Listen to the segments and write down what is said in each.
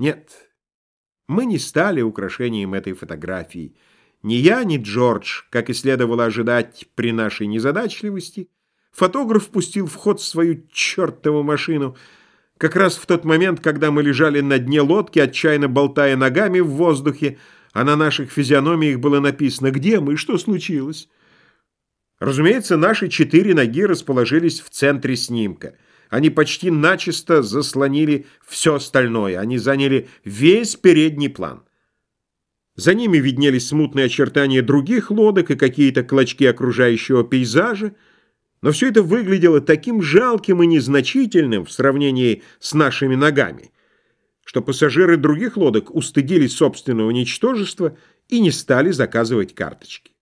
Нет, мы не стали украшением этой фотографии. Ни я, ни Джордж, как и следовало ожидать при нашей незадачливости, фотограф пустил в ход свою чертову машину как раз в тот момент, когда мы лежали на дне лодки, отчаянно болтая ногами в воздухе, а на наших физиономиях было написано «Где мы? Что случилось?» Разумеется, наши четыре ноги расположились в центре снимка. Они почти начисто заслонили все остальное. Они заняли весь передний план. За ними виднелись смутные очертания других лодок и какие-то клочки окружающего пейзажа, но все это выглядело таким жалким и незначительным в сравнении с нашими ногами, что пассажиры других лодок устыдились собственного ничтожества и не стали заказывать карточки.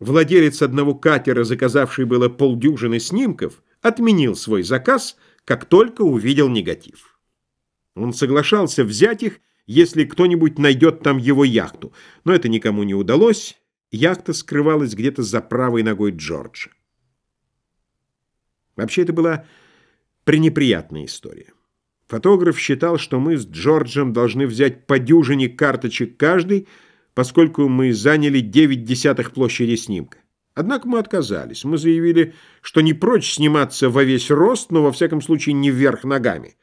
Владелец одного катера, заказавший было полдюжины снимков, отменил свой заказ, как только увидел негатив. Он соглашался взять их, если кто-нибудь найдет там его яхту, но это никому не удалось, яхта скрывалась где-то за правой ногой Джорджа. Вообще это была пренеприятная история. Фотограф считал, что мы с Джорджем должны взять по дюжине карточек каждый, поскольку мы заняли 9 десятых площади снимка. Однако мы отказались. Мы заявили, что не прочь сниматься во весь рост, но во всяком случае не вверх ногами.